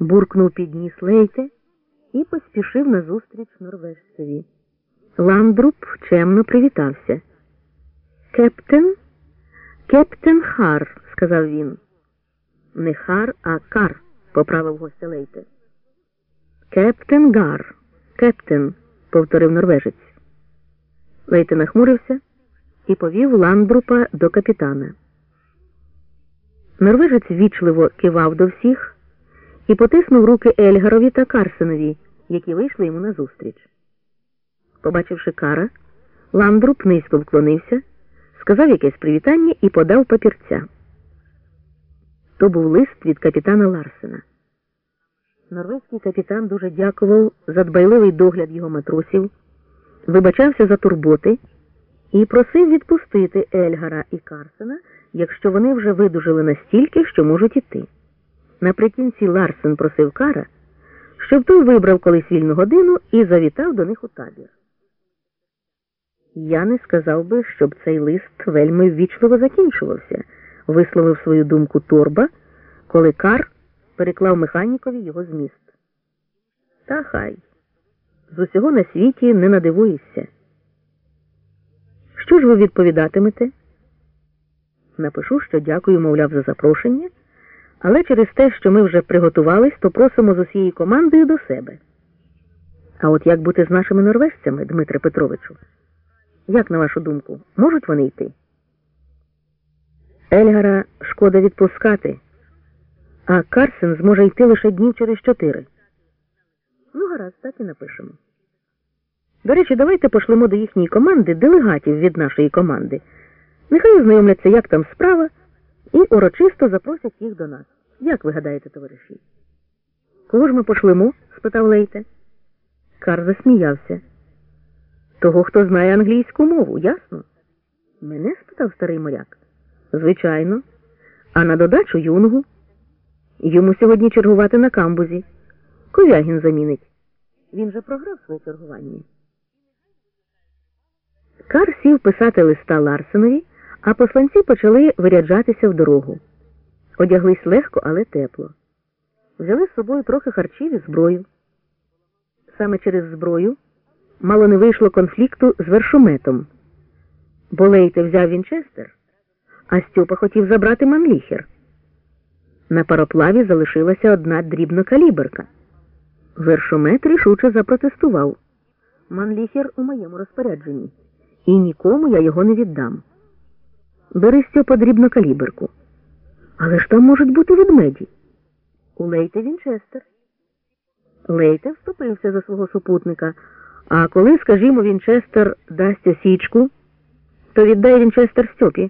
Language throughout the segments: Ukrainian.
буркнув підніс Лейте і поспішив назустріч норвежцеві. Ландруп чемно привітався. Captain, Captain Хар, сказав він. Не Хар, а Кар, поправив гостя Лейте. Captain Гар, Captain, повторив норвежець. Лейте нахмурився і повів Ландрупа до капітана. Норвежець вічливо кивав до всіх і потиснув руки Ельгарові та Карсенові, які вийшли йому назустріч. Побачивши кара, Ландруп низько вклонився, сказав якесь привітання і подав папірця. То був лист від капітана Ларсена. Норвезький капітан дуже дякував за дбайливий догляд його матросів, вибачався за турботи і просив відпустити Ельгара і Карсена, якщо вони вже видужили настільки, що можуть іти. Наприкінці Ларсен просив кара, щоб той вибрав колись вільну годину і завітав до них у табір. Я не сказав би, щоб цей лист вельми ввічливо закінчувався, висловив свою думку торба, коли кар переклав механікові його зміст. Та хай. З усього на світі не надивуєшся. Що ж ви відповідатимете? Напишу, що дякую, мовляв, за запрошення, але через те, що ми вже приготувались, то просимо з усією командою до себе. А от як бути з нашими норвежцями, Дмитре Петровичу? Як, на вашу думку, можуть вони йти? Ельгара шкода відпускати, а Карсен зможе йти лише днів через чотири. Ну, гаразд, так і напишемо. До речі, давайте пошлемо до їхньої команди делегатів від нашої команди. Нехай ознайомляться, як там справа, і урочисто запросять їх до нас. Як ви гадаєте, товариші? Кого ж ми пошлемо? спитав Лейте. Кар засміявся. Того, хто знає англійську мову, ясно? Мене спитав старий моряк. Звичайно. А на додачу юнгу. Йому сьогодні чергувати на камбузі. Ковягін замінить. Він же програв своє чергування. Кар сів писати листа Ларсенові, а посланці почали виряджатися в дорогу. Одяглись легко, але тепло. Взяли з собою трохи харчів і зброю. Саме через зброю мало не вийшло конфлікту з вершометом. Бо Лейте взяв Вінчестер, а Стьопа хотів забрати Манліхер. На пароплаві залишилася одна дрібнокаліберка. Вершомет рішуче запротестував. Манліхер у моєму розпорядженні, і нікому я його не віддам. Бери Стьопа дрібнокаліберку. Але ж там можуть бути ведмеді. У Лейте Вінчестер. Лейте вступився за свого супутника. А коли, скажімо, Вінчестер дасть осічку, то віддай Вінчестер Стьопі.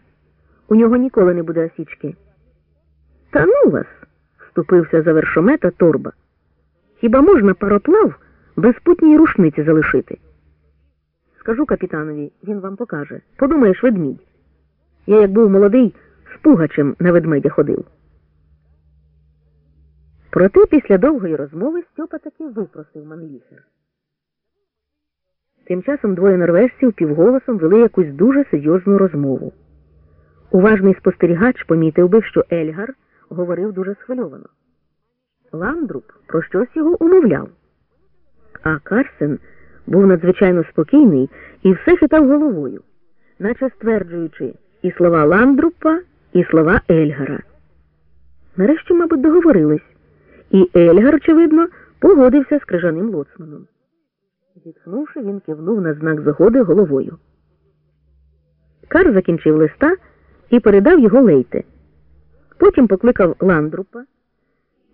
У нього ніколи не буде осічки. Та ну вас, вступився за вершомета торба. Хіба можна пароплав без путній рушниці залишити? Скажу капітанові, він вам покаже. Подумаєш, ведмідь. Я, як був молодий, з пугачем на ведмедя ходив. Проте після довгої розмови Стьопа таки випросив Манліхер. Тим часом двоє норвежців півголосом вели якусь дуже серйозну розмову. Уважний спостерігач помітив би, що Ельгар говорив дуже схвильовано. Ландруп про щось його умовляв. А Карсен був надзвичайно спокійний і все хитав головою, наче стверджуючи і слова Ландрупа, і слова Ельгара. Нарешті, мабуть, договорились, і Ельгар, очевидно, погодився з крижаним лоцманом. Зітхнувши, він кивнув на знак згоди головою. Кар закінчив листа і передав його лейте. Потім покликав Ландрупа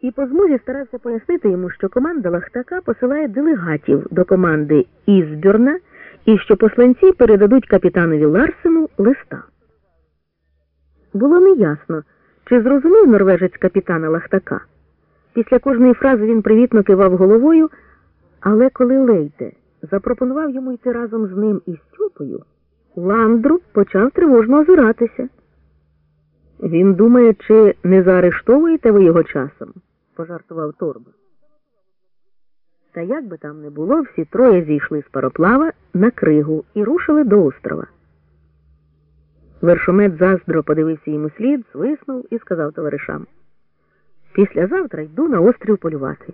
і по змозі старався пояснити йому, що команда Лахтака посилає делегатів до команди Ізбюрна і що посланці передадуть капітанові Ларсену листа. Було неясно, чи зрозумів норвежець капітана Лахтака. Після кожної фрази він привітно кивав головою, але коли Лейте запропонував йому йти разом з ним і Стьопою, Ландруб почав тривожно озиратися. Він думає, чи не заарештовуєте ви його часом, пожартував торба. Та як би там не було, всі троє зійшли з пароплава на кригу і рушили до острова. Вершомет заздро подивився йому слід, свиснув і сказав товаришам Післязавтра йду на острів полювати.